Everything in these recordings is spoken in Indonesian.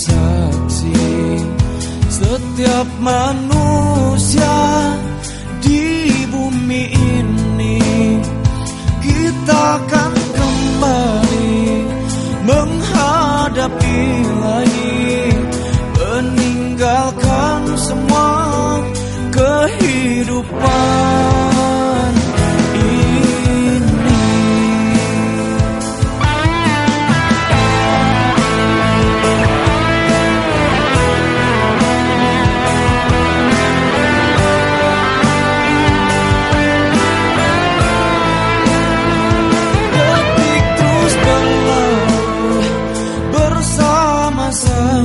saksi setiap manusia di bumi ini kita akan kembali menghadapi lagi. Meninggalkan semua kehidupan.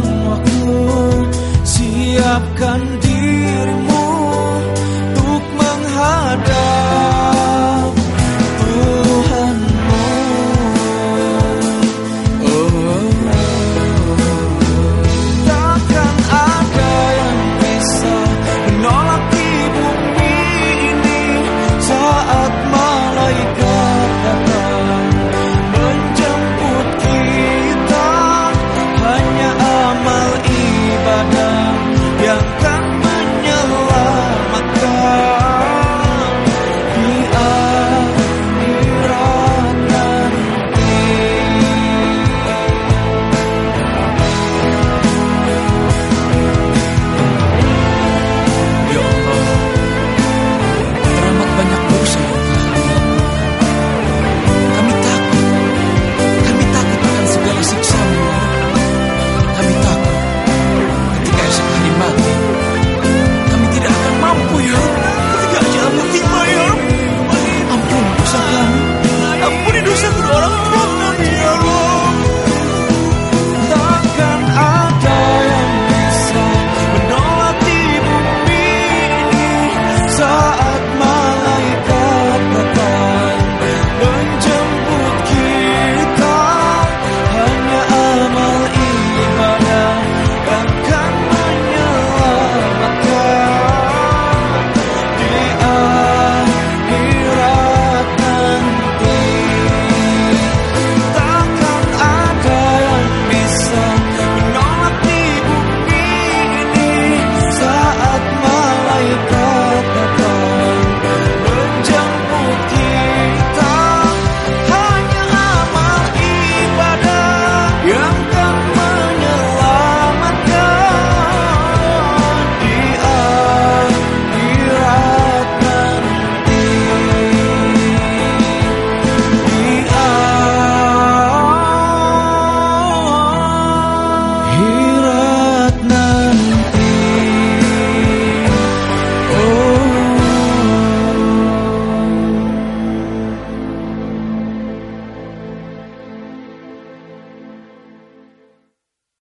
semwaku Siapkan dirimu.